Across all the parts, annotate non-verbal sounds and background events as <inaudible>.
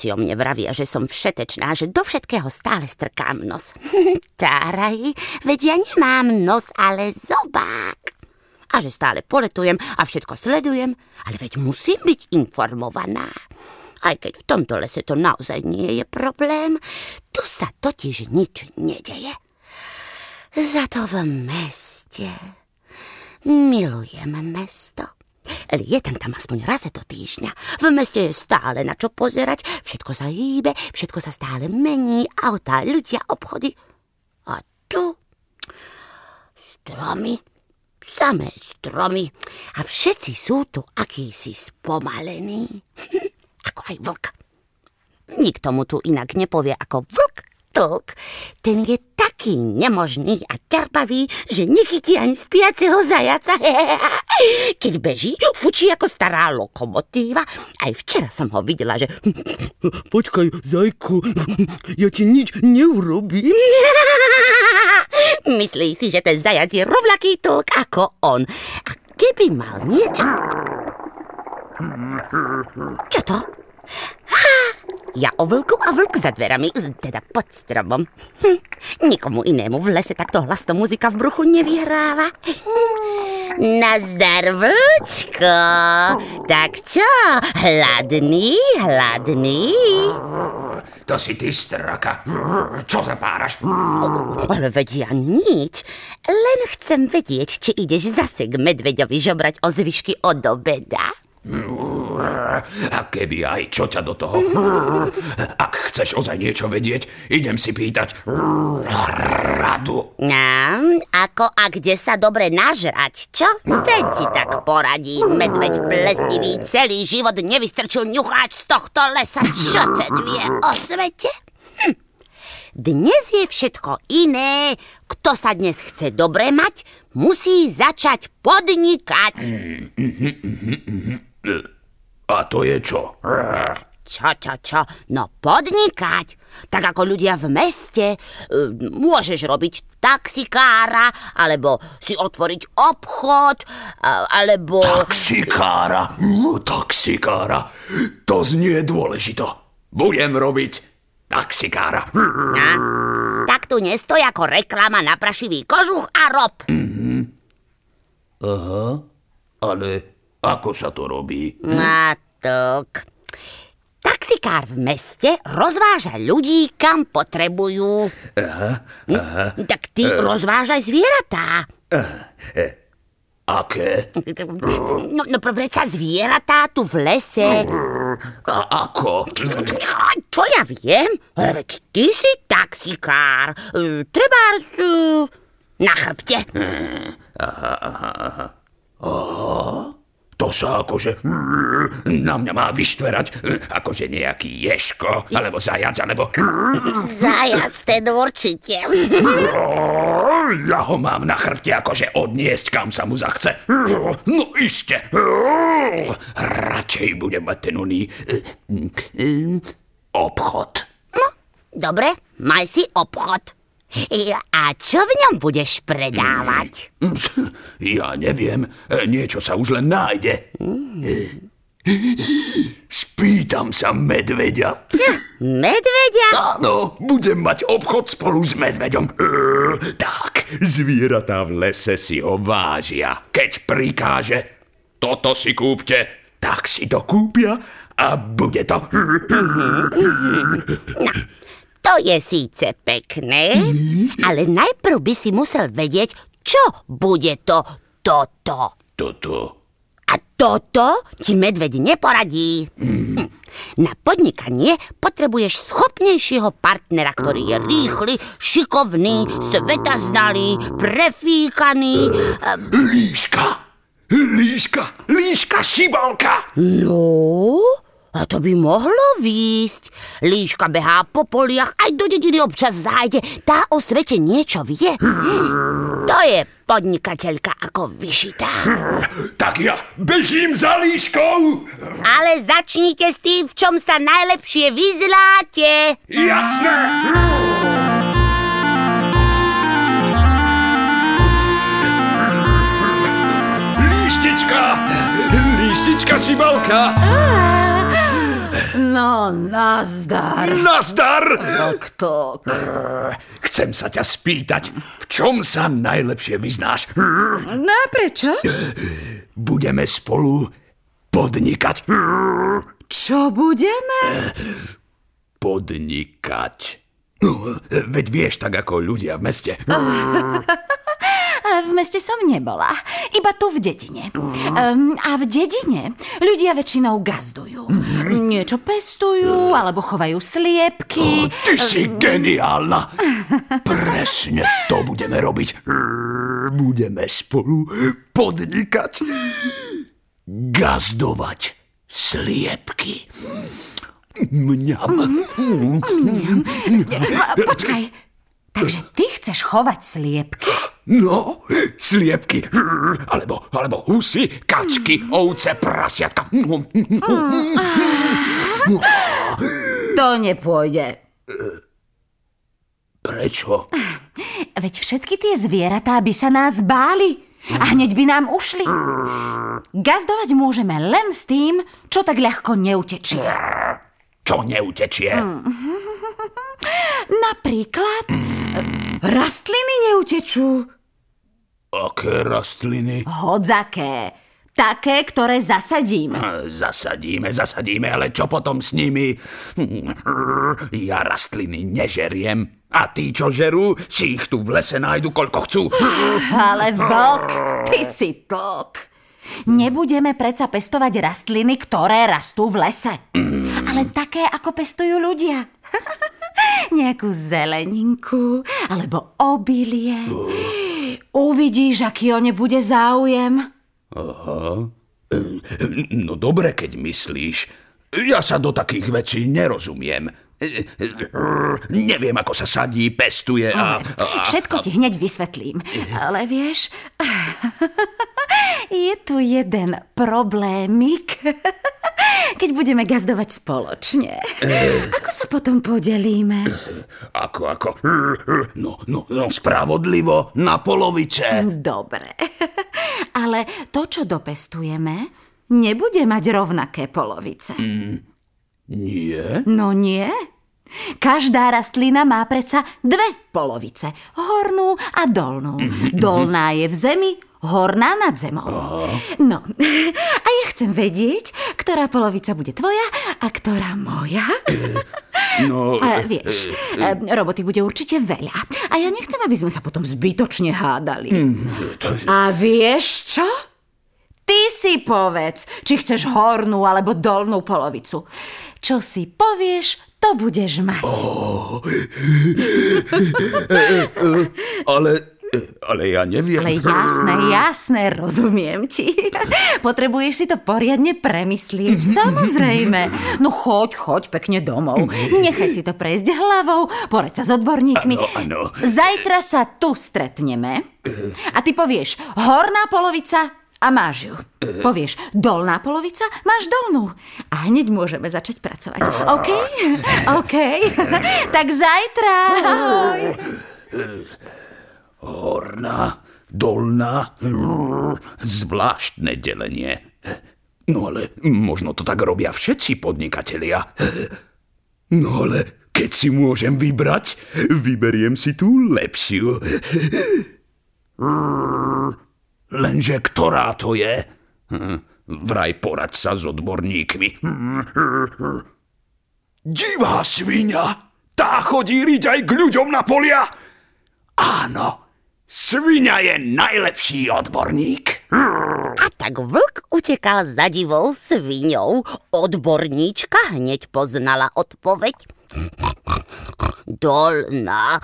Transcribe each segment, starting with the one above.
Všetci o mne vravia, že som všetečná, že do všetkého stále strkám nos. <laughs> Táraj, veď ja nemám nos, ale zobák. A že stále poletujem a všetko sledujem, ale veď musím byť informovaná. Aj keď v tomto lese to naozaj nie je problém, tu sa totiž nič nedeje. Za to v meste. Milujem mesto. Lietam tam aspoň raz do týždňa. V meste je stále na čo pozerať, všetko sa hýbe, všetko sa stále mení, autá, ľudia, obchody. A tu stromy, samé stromy a všetci sú tu akýsi spomalení. <laughs> ako aj vlk. Nikto mu tu inak nepovie ako vlk tlk. Ten je taký nemožný a terpavý, že nechytí ani spiaceho zajaca. <laughs> Keď beží, fučí ako stará lokomotíva. Aj včera som ho videla, že... <laughs> Počkaj, zajku, <laughs> ja ti nič neurobím. Myslí si, že ten zajac je rovnaký tlk ako on. A keby mal niečo... Čo to? Ja o vlku a vlk za dverami, teda pod stromom. Hm, nikomu inému v lese takto hlasno muzika v bruchu nevyhráva. Nazdar, vlčko. Tak čo, hladný, hladný? To si ty, straka. Čo zapáraš? Ale veď ja nič. Len chcem vedieť, či ideš zase k medveďovi žobrať o zvyšky od obeda. A keby aj čo ťa do toho? Ak chceš ozaj niečo vedieť, idem si pýtať radu. No, ako a kde sa dobre nažrať, čo? Ten ti tak poradí, medveď plestivý, celý život nevystrčil ňucháč z tohto lesa. Čo ten vie o svete? Hm. Dnes je všetko iné. Kto sa dnes chce dobre mať, musí začať podnikať. Mm, mm, mm, mm, a to je čo? Čo, čo, čo? No podnikať. Tak ako ľudia v meste. Môžeš robiť taxikára, alebo si otvoriť obchod, alebo... Taxikára? No, taxikára. To znie dôležito. Budem robiť taxikára. A? Tak tu nestoj ako reklama na prašivý kožuch a rob. Mm-hmm. Aha, ale ako sa to robí? Matok. Taxikár v meste rozváža ľudí, kam potrebujú. Aha, aha. Tak ty uh, rozvážaj zvieratá. Uh, aké? No, no predsa zvieratá tu v lese. A ako? Čo ja viem? Veď ty si taxikár. Trebárs na chrbte. Aha, aha, aha. Aha. To sa akože na mňa má vyštverať, akože nejaký ješko, alebo zajac, alebo... Zajac ten určite. Ja ho mám na chrbte akože odniesť, kam sa mu zachce. No iste. Radšej budem mať ten oný... obchod. No, dobre, maj si obchod. A čo v ňom budeš predávať? <laughs> Ja neviem, niečo sa už len nájde. Spýtam sa medveďa. Medveďa? Áno, budem mať obchod spolu s medveďom. Tak, zvieratá v lese si ho vážia. Keď prikáže, toto si kúpte, tak si to kúpia a bude to. No, to je síce pekné, ale najprv by si musel vedieť, čo bude to toto. Toto. A toto ti medveď neporadí. Mm. Na podnikanie potrebuješ schopnejšieho partnera, ktorý je rýchly, šikovný, svetaznalý, prefíkaný. Líška! Líška! Líška šibalka! No? A to by mohlo výjsť. Líška behá po poliach, aj do dediny občas zájde. Tá o svete niečo vie. Hm, to je podnikateľka ako vyšitá. Tak ja bežím za líškou. Ale začnite s tým, v čom sa najlepšie vyzláte. Jasné. Líštička! Líštička šibalka! No, nazdar, Nazdar! tok, tok. Chcem sa ťa spýtať, v čom sa najlepšie vyznáš? No a prečo? Budeme spolu podnikať. Čo budeme? Podnikať. No, veď vieš, tak ako ľudia v meste. <laughs> V meste som nebola, iba tu v dedine. Um, a v dedine ľudia väčšinou gazdujú. Niečo pestujú, alebo chovajú sliepky. Ty si geniálna. <laughs> Presne to budeme robiť. Budeme spolu podnikať. Gazdovať sliepky. Mňam. Počkaj, takže ty chceš chovať sliepky? <gasps> No, sliepky. <laughs> Alebo, alebo husy, kačky, ovce, prasiatka. <laughs> To nepôjde. Prečo? <laughs> Veď všetky tie zvieratá by sa nás báli a hneď by nám ušli. Gazdovať môžeme len s tým, čo tak ľahko neutečie. Čo neutečie? Napríklad rastliny neutečú. Aké rastliny? Hodzaké. Také, ktoré zasadíme. Zasadíme, zasadíme, ale čo potom s nimi? Ja rastliny nežeriem. A tí, čo žerú, si ich tu v lese nájdu, koľko chcú. Ale vlk, ty si tlk. Nebudeme predsa pestovať rastliny, ktoré rastú v lese. Ale také, ako pestujú ľudia. <laughs> Nejakú zeleninku, alebo obilie. Uvidíš, aký o ne bude záujem. No dobre, keď myslíš. Ja sa do takých vecí nerozumiem. Neviem, ako sa sadí, pestuje a... a Všetko ti hneď vysvetlím. Ale vieš, <laughs> je tu jeden problémik, <laughs> keď budeme gazdovať spoločne. Ako sa potom podelíme? Ako, ako? No, no, no, spravodlivo, na polovice. Dobre. Ale to, čo dopestujeme, nebude mať rovnaké polovice. Nie? No nie. Každá rastlina má predsa dve polovice. Hornú a dolnú. Dolná je v zemi, horná nad zemou. No, <laughs> a ja chcem vedieť, ktorá polovica bude tvoja a ktorá moja. <laughs> No, A vieš, <laughs> e, roboty bude určite veľa. A ja nechcem, aby sme sa potom zbytočne hádali. to, A vieš čo? Ty si povedz, či chceš hornú alebo dolnú polovicu. Čo si povieš, to budeš mať. <laughs> ale, ale ja neviem. Ale jasné, jasné, rozumiem ti. <laughs> Potrebuješ si to poriadne premyslieť, samozrejme. No choď, choď pekne domov. Nechaj si to prejsť hlavou, poreď sa s odborníkmi. Áno, áno. Zajtra sa tu stretneme a ty povieš horná polovica a máš ju. Povieš dolná polovica, máš dolnú. A hneď môžeme začať pracovať. OK? <laughs> OK. <laughs> tak zajtra. Ahoj. Horná, dolná, zvláštne delenie. No ale možno to tak robia všetci podnikatelia. No ale keď si môžem vybrať, vyberiem si tú lepšiu. Lenže ktorá to je? Vraj poraď sa s odborníkmi. Divá svinia! Tá chodí riť aj k ľuďom na polia? Áno, svinia je najlepší odborník. A tak vlk utekal za divou sviňou. Odborníčka hneď poznala odpoveď. Dolná.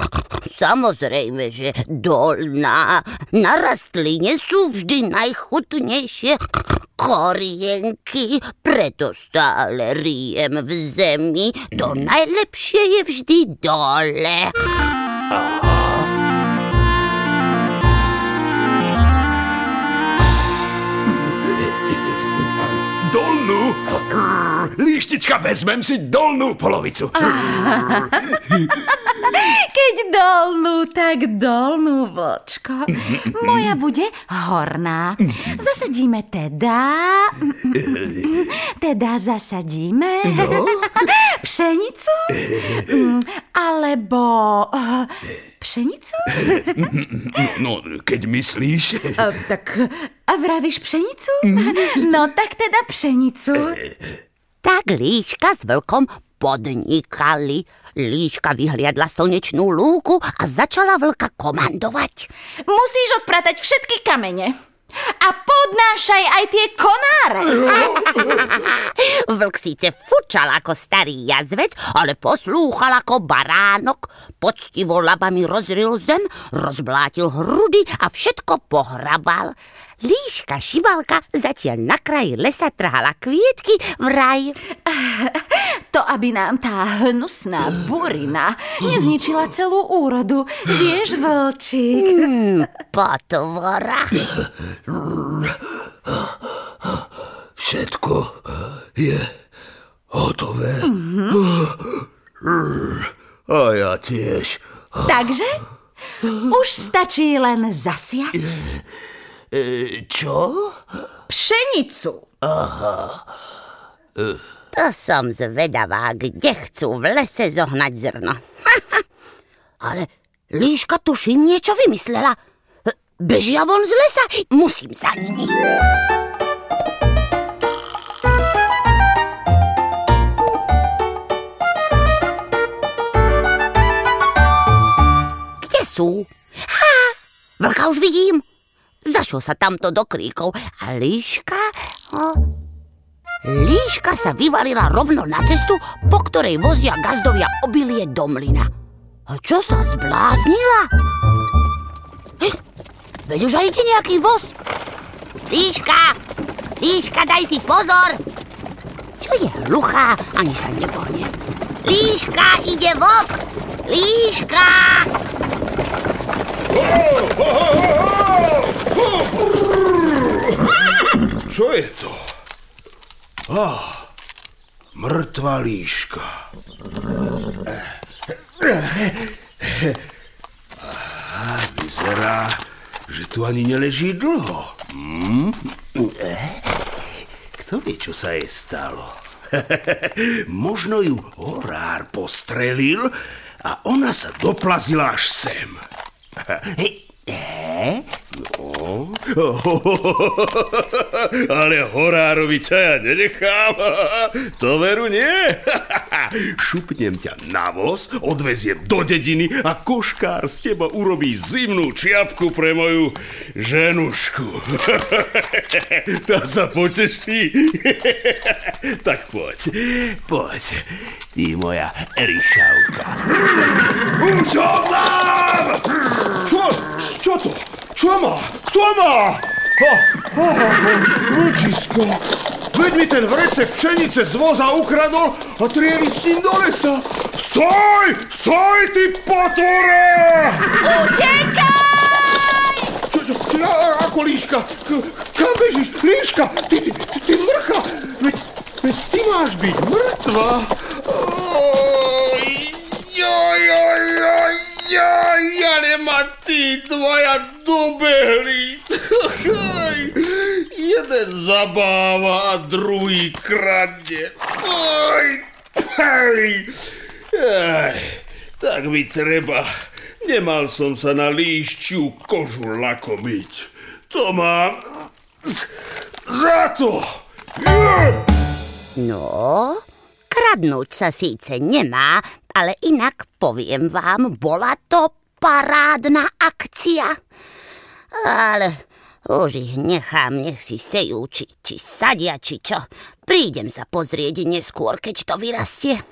Samozrejme, že dolná. Na rastline sú vždy najchutnejšie korienky, preto stále rijem v zemi. To najlepšie je vždy dole. Dolnú Líštička, vezmem si dolnú polovicu. Keď dolnú, tak dolnú, vlčko. Moja bude horná. Zasadíme teda... Teda zasadíme... Pšenicu? Mm, Alebo... eh, Pšenicu? No, keď myslíš... A, tak a vravíš pšenicu? No tak teda pšenicu. Tak líška s vlkom podnikali. Líška vyhliadla slnečnú lúku a začala vlka komandovať. Musíš odpratať všetky kamene. A podnášaj aj tie konáre. <laughs> Vlk síce fučal ako starý jazvec, ale poslúchal ako baránok. Poctivo labami rozril zem, rozblátil hrudy a všetko pohrabal. Líška šibalka zatiaľ na kraji lesa trhala kvietky vraj. <laughs> To, aby nám tá hnusná burina nezničila celú úrodu. Vieš, vlčík? Potvora. Všetko je hotové. A ja tiež. Takže? Už stačí len zasiať E, čo? pšenicu. To som zvedavá, kde chcú v lese zohnať zrno. <laughs> Ale líška tuším niečo vymyslela. Bežia von z lesa, musím za nimi. Kde sú? Ha, vlka už vidím. Zašiel sa tamto do kríkov a líška... O, líška sa vyvalila rovno na cestu, po ktorej vozia gazdovia obilie do mlyna. A čo sa zbláznila? Hej, veď už aj ide nejaký voz. Líška, líška, daj si pozor. Čo je hluchá, ani sa nepohne. Líška, ide voz. Líška! Čo je to? Ah, mŕtva líška. Ah, vyzerá, že tu ani neleží dlho. Hm? Kto vie, čo sa jej stalo? <laughs> Možno ju horár postrelil a ona sa doplazila až sem. <laughs> Eh? No. <laughs> Ale horárovi ja nenechám. <laughs> To veru nie. <laughs> Šupnem ťa na voz, odveziem do dediny a koškár z teba urobí zimnú čiapku pre moju ženušku. Tá sa poteší. Tak poď, poď, ty moja Erišavka. Už! Čo? Čo to? Čo má? Kto má? Ha, ha, ha, vlčisko. Veď mi ten vrecek pšenice z voza ukradol a trieli s ním do lesa. Stoj! Stoj, ty potvore! Utekaj! Čo, čo, čo, a, a- ako líška? K, kam bežíš? Líška, ty, ty, ty, ty mrcha! Veď, veď ty máš byť mŕtva. Oj, joj, joj, joj, joj, ale ma tí dvaja dobehli. Jeden zabáva a druhý kradne. Oj, hej. Ej, tak mi treba. Nemal som sa na líščiu kožu lakomiť. To mám za to. No, kradnúť sa síce nemá, ale inak poviem vám, bola to parádna akcia. Ale už ich nechám, nech si sejú, či, či sadia, či čo. Prídem sa pozrieť neskôr, keď to vyrastie. <laughs>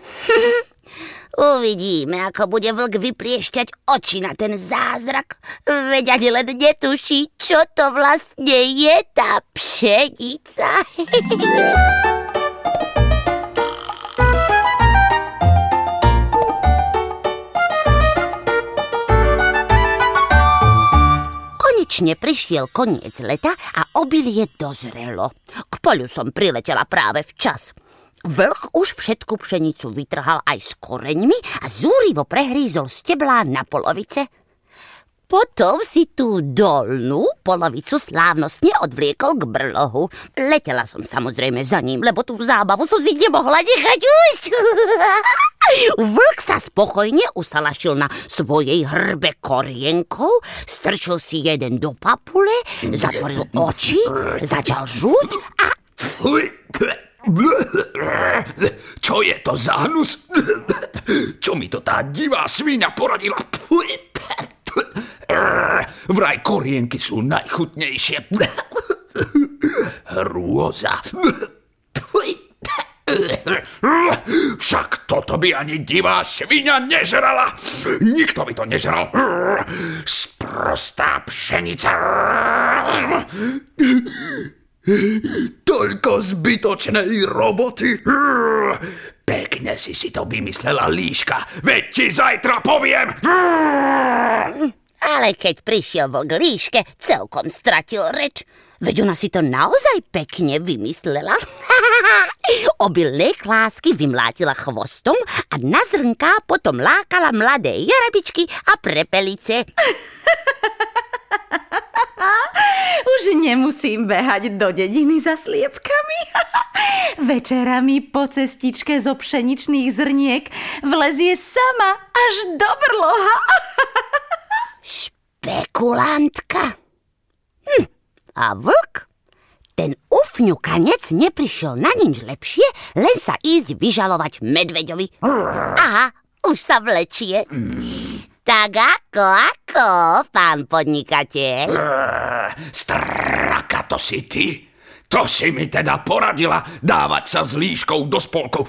Uvidíme, ako bude vlk vypliešťať oči na ten zázrak. Veď ani len netuší, čo to vlastne je tá pšenica. <laughs> Konečne prišiel koniec leta a obilie dozrelo. K polu som priletela práve včas. Vlk už všetku pšenicu vytrhal aj s koreňmi a zúrivo prehrízol steblá na polovice. Potom si tú dolnú polovicu slávnostne odvliekol k brlohu. Letela som samozrejme za ním, lebo tú zábavu som si nemohla nechať už. <laughs> Vlk sa spokojne usalašil na svojej hrbe korienkou, strčil si jeden do papule, zatvoril oči, začal žuť a. Čo je to za hnus? Čo mi to tá divá svíňa poradila? <laughs> Vraj korienky sú najchutnejšie. <laughs> Hrôza. <laughs> Však toto by ani divá svinia nežrala. Nikto by to nežral. Sprostá pšenica. Toľko zbytočnej roboty. Pekne si si to vymyslela, líška. Veď ti zajtra poviem. Ale keď prišiel vlk líške, celkom stratil reč. Veď ona si to naozaj pekne vymyslela. <laughs> Obilné klásky vymlátila chvostom a na zrnká potom lákala mladé jarabičky a prepelice. <laughs> Už nemusím behať do dediny za sliepkami. <laughs> Večerami po cestičke zo pšeničných zrniek vlezie sama až do brloha. <laughs> Špekulantka. Hm. A vlk? Ten ufňukanec neprišiel na nič lepšie, len sa ísť vyžalovať medveďovi. Aha, už sa vlečie. Tak ako, ako, pán podnikateľ? Straka to si ty? To si mi teda poradila dávať sa s líškou do spolku.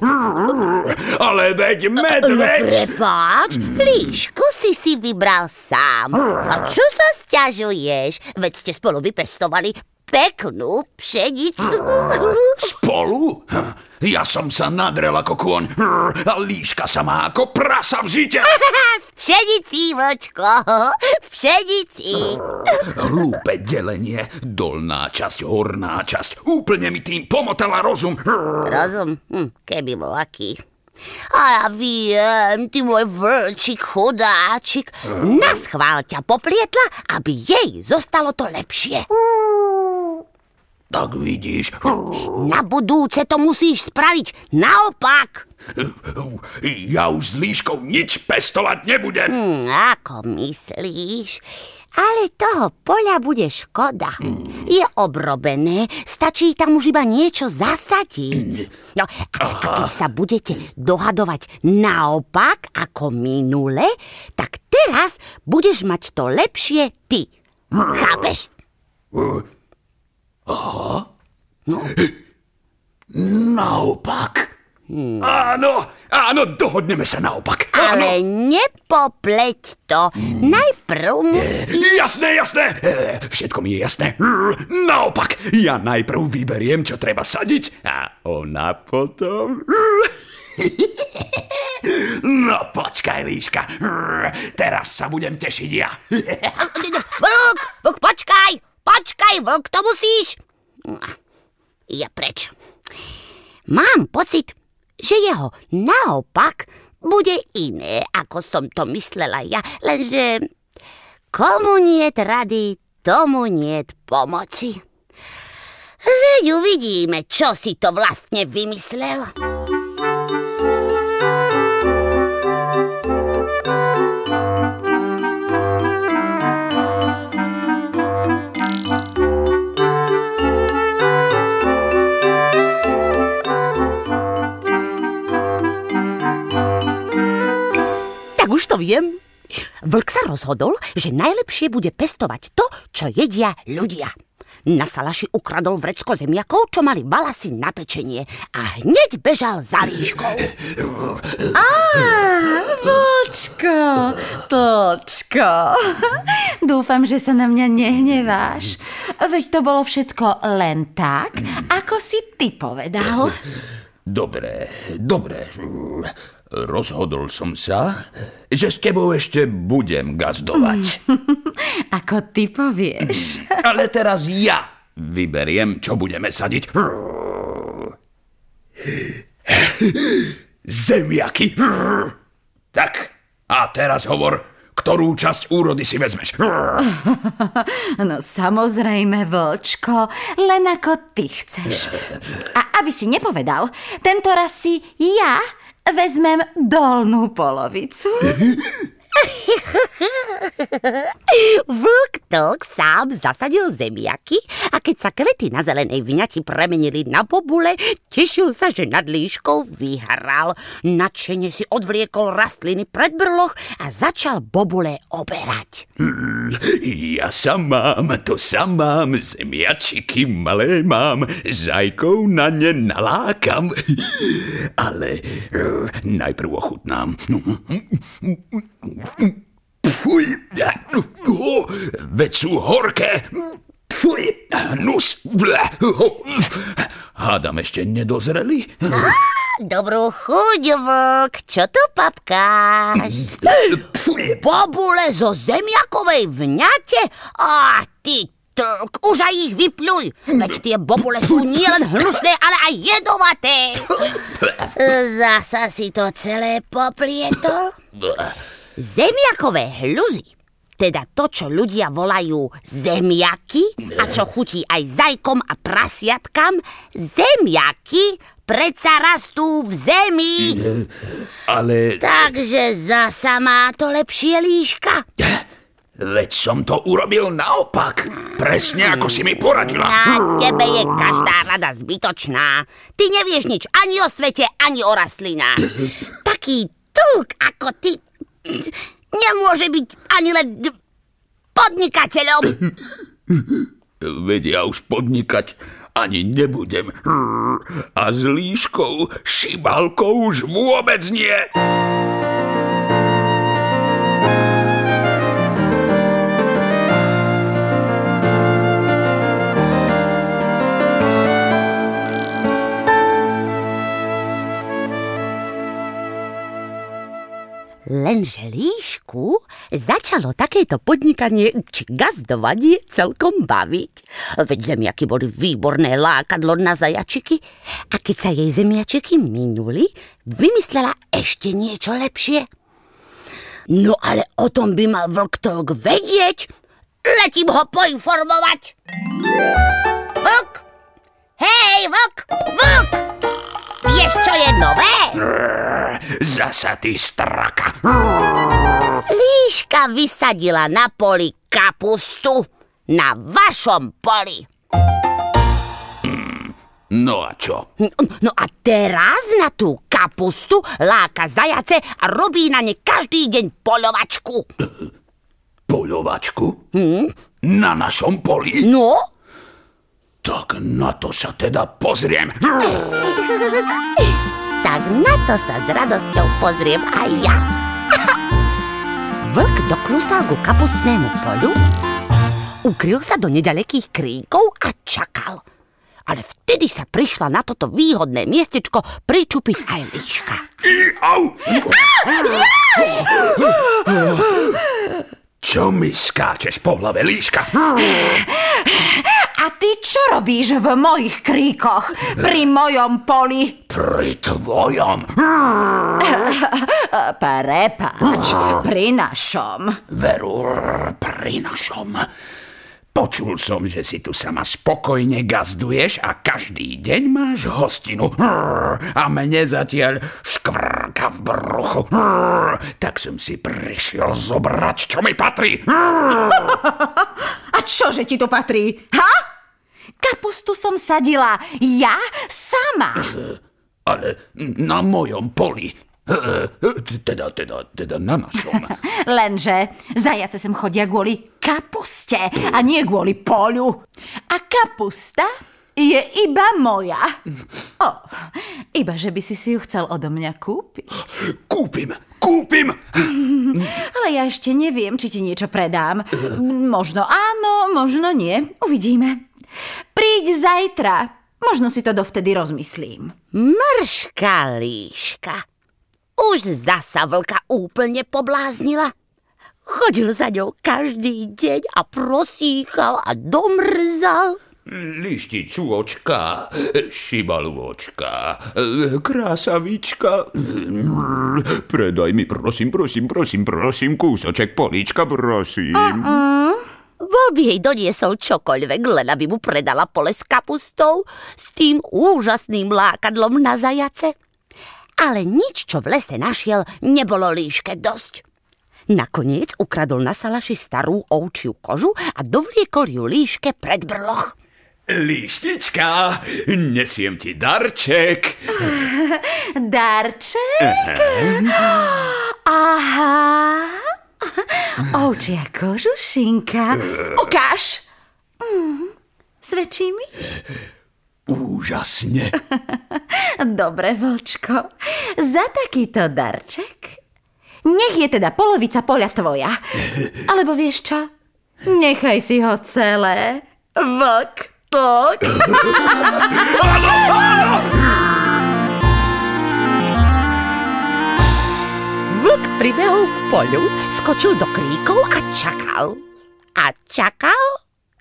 Ale veď No medveď... prepáč, líšku si si vybral sám. A čo sa stiažuješ? Veď ste spolu vypestovali peknú pšenicu. Spolu? Hm, Ja som sa nadrel ako kôň a líška sa má ako prasa v žite. <laughs> V pšenici, vočko, <laughs> v pšenici. Hlúpe delenie, dolná časť, horná časť. Úplne mi tým pomotala rozum. Rozum, hm, keby bol aký. A ja viem, ty môj vlčík, chudáčik, na schvál ťa poplietla, aby jej zostalo to lepšie. Tak vidíš, Na budúce to musíš spraviť naopak. ja už s líškou nič pestovať nebudem. Hm, ako myslíš? Ale toho poľa bude škoda. Je obrobené, stačí tam už iba niečo zasadiť. No, a keď sa budete dohadovať naopak ako minule, tak teraz budeš mať to lepšie ty. Chápeš? Naopak. Áno, áno, dohodneme sa naopak. Ale nepopleť to. Najprv musí... Jasné, jasné. Eh, Všetko mi je jasné. Naopak, ja najprv vyberiem, čo treba sadiť a ona potom... No počkaj, líška. Teraz sa budem tešiť ja. Vlk, vlk, počkaj, počkaj, vlk, to musíš. Je preč. Mám pocit, že jeho naopak bude iné, ako som to myslela ja, lenže komu niet rady, tomu niet pomoci. Veď uvidíme, čo si to vlastne vymyslel. Vlk sa rozhodol, že najlepšie bude pestovať to, čo jedia ľudia. Na salaši ukradol vrecko zemiakov, čo mali balasy na pečenie a hneď bežal za líškou. <laughs> Vlčko, Točko, <laughs> dúfam, že sa na mňa nehneváš. Veď to bolo všetko len tak, ako si ty povedal. Dobre, dobre. Rozhodol som sa, že s tebou ešte budem gazdovať. <laughs> Ako ty povieš. <laughs> Ale teraz ja vyberiem, čo budeme sadiť. <gasps> Zemiaky. <laughs> Tak, a teraz hovor, ktorú časť úrody si vezmeš. No samozrejme, vlčko, len ako ty chceš. A aby si nepovedal, tento raz si ja vezmem dolnú polovicu. <laughs> Vlk tlk sám zasadil zemiaky a keď sa kvety na zelenej vňati premenili na bobule, tešil sa, že nad líškou vyhral. Nadšene si odvliekol rastliny pred brloch a začal bobule oberať. Ja sa mám, to sa mám, zemiačiky malé mám, zajkou na ne nalákam. Ale eh, najprv ochutnám. Fuj, veď sú horké. Fuj, nus. Hádam ešte nedozreli? Dobrú chuť, vlk, čo tu papkáš? Bobule zo zemiakovej vňate? A ty tlk, už aj ich vypľuj. Veď tie bobule sú nielen hnusné, ale aj jedovaté. <laughs> Zasa si to celé poplietol? <laughs> Zemiakové hľuzy, teda to, čo ľudia volajú zemiaky a čo chutí aj zajkom a prasiatkam, zemiaky predsa rastú v zemi. Ale Takže zasa má to lepšie líška. veď som to urobil naopak. Presne ako si mi poradila. Na tebe je každá rada zbytočná. Ty nevieš nič ani o svete, ani o rastlinách. <clears throat> Taký tlk ako ty nemôže byť ani len podnikateľom. Veď ja už podnikať ani nebudem. A s líškou, šibalkou už vôbec nie. Lenže líšku začalo takéto podnikanie či gazdovanie celkom baviť. Veď zemiaky boli výborné lákadlo na zajačiky a keď sa jej zemiačiky minuli, vymyslela ešte niečo lepšie. No ale o tom by mal vlk vedieť. Letím ho poinformovať. Vlk! Zasa ty straka. Líška vysadila na poli kapustu. Na vašom poli. No a čo? No a teraz na tú kapustu láka zajace a robí na ne každý deň polovačku. Poľovačku? <clears throat> Na našom poli? No, Tak na to sa teda pozriem. <laughs> tak na to sa s radosťou pozriem aj ja. <laughs> Vlk doklusal ku kapustnému polu, ukryl sa do nedalekých kríkov a čakal. Ale vtedy sa prišla na toto výhodné miestečko pričupiť aj líška. Čo mi skáčeš po hlave, líška? <laughs> A ty čo robíš v mojich kríkoch pri mojom poli? Pri tvojom. <laughs> Prepáč, pri našom. Veru, pri našom. Počul som, že si tu sama spokojne gazduješ a každý deň máš hostinu. A mne zatiaľ škvrka v bruchu. Tak som si prišiel zobrať, čo mi patrí. <laughs> A čože ti to patrí? Ha? Kapustu som sadila ja sama. Ale na mojom poli. Teda, teda, teda na našom. <laughs> Lenže zajace sem chodia kvôli kapuste a nie kvôli polu. A kapusta je iba moja. O, iba že by si si ju chcel odo mňa kúpiť. <gasps> Kúpim, kúpim. <laughs> Ale ja ešte neviem, či ti niečo predám. Možno áno, možno nie. Uvidíme. Príď zajtra. Možno si to dovtedy rozmyslím. Mrška líška. Už zasa vlka úplne pobláznila. Chodil za ňou každý deň a prosíchal a domrzal. lištičôčka, šibalôčka, krásavička. Predaj mi, prosím, prosím, prosím, prosím, kúsoček políčka, prosím. Bob jej doniesol čokoľvek, len aby mu predala pole s kapustou s tým úžasným lákadlom na zajace. Ale nič, čo v lese našiel, nebolo líške dosť. Nakoniec ukradol na salaši starú ovčiu kožu a dovliekol ju líške pred brloch. Lištička, nesiem ti darček. <laughs> Darček? Aha. <laughs> Ovčia kožušinka. Ukáž. Mm, Svedčí mi? Úžasne. <laughs> Dobre, vlčko. Za takýto darček nech je teda polovica poľa tvoja. <laughs> Alebo vieš čo? Nechaj si ho celé. Vlk, tok. Pribehol k poľu, skočil do kríkov a čakal. A čakal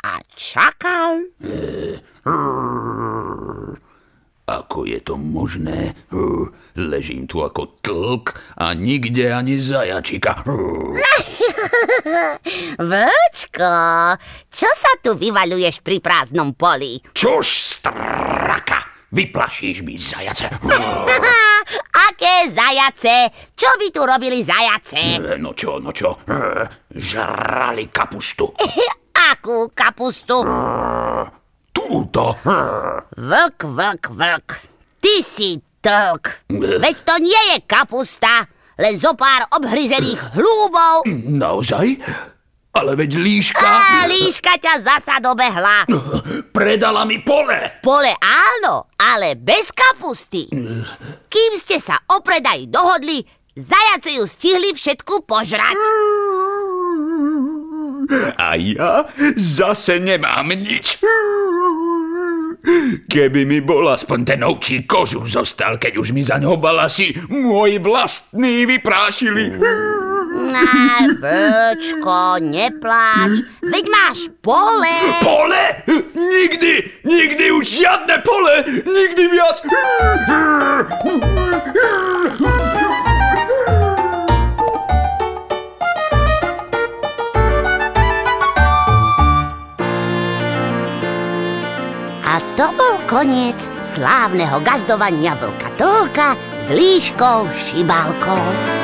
a čakal. Ako je to možné? Ležím tu ako tlk a nikde ani zajačika. <laughs> Vlčko, čo sa tu vyvaľuješ pri prázdnom poli? Čož, straka, vyplašíš mi zajace. <laughs> Aké zajace? Čo by tu robili zajace? No čo, no čo, žrali kapustu. <laughs> Akú kapustu? Túto. Vlk, vlk, vlk. Ty si tlk. Veď to nie je kapusta, len zo pár obhryzených hlúbov. Naozaj? Ale veď líška A líška ťa zasa dobehla. <laughs> predala mi pole. Pole áno, ale bez kapusty. Kým ste sa o predaj dohodli, zajace ju stihli všetku požrať. A ja zase nemám nič. Keby mi bol aspoň ten ovčí kožu zostal, keď už mi za ňo balasy môj vlastný vyprášili. Á, <laughs> vlčko, nepláč, veď máš pole. Pole? Nikdy, nikdy už žiadne pole, nikdy viac. A to bol koniec slávneho gazdovania vlka Tolka s líškou Šibalkou.